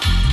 Bye.